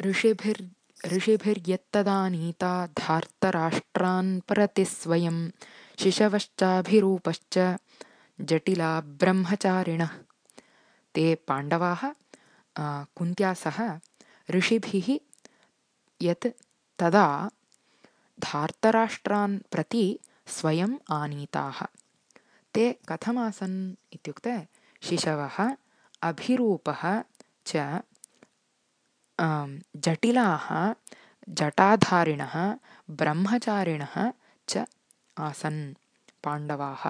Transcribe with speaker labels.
Speaker 1: ऋषिभिर् ऋषिभिर्यत्तदानीता धार्तराष्ट्रान् प्रति स्वयं शिशवश्चाभिरूपश्च जटिला ब्रह्मचारिणः। ते पाण्डवाः कुन्त्या सह ऋषिभिः यत् तदा धार्तराष्ट्रान् प्रति स्वयम् आनीताः। ते कथमासन् इत्युक्ते शिशवः अभिरूपः च जटिलाः जटाधारिणः ब्रह्मचारिणः च आसन् पाण्डवाः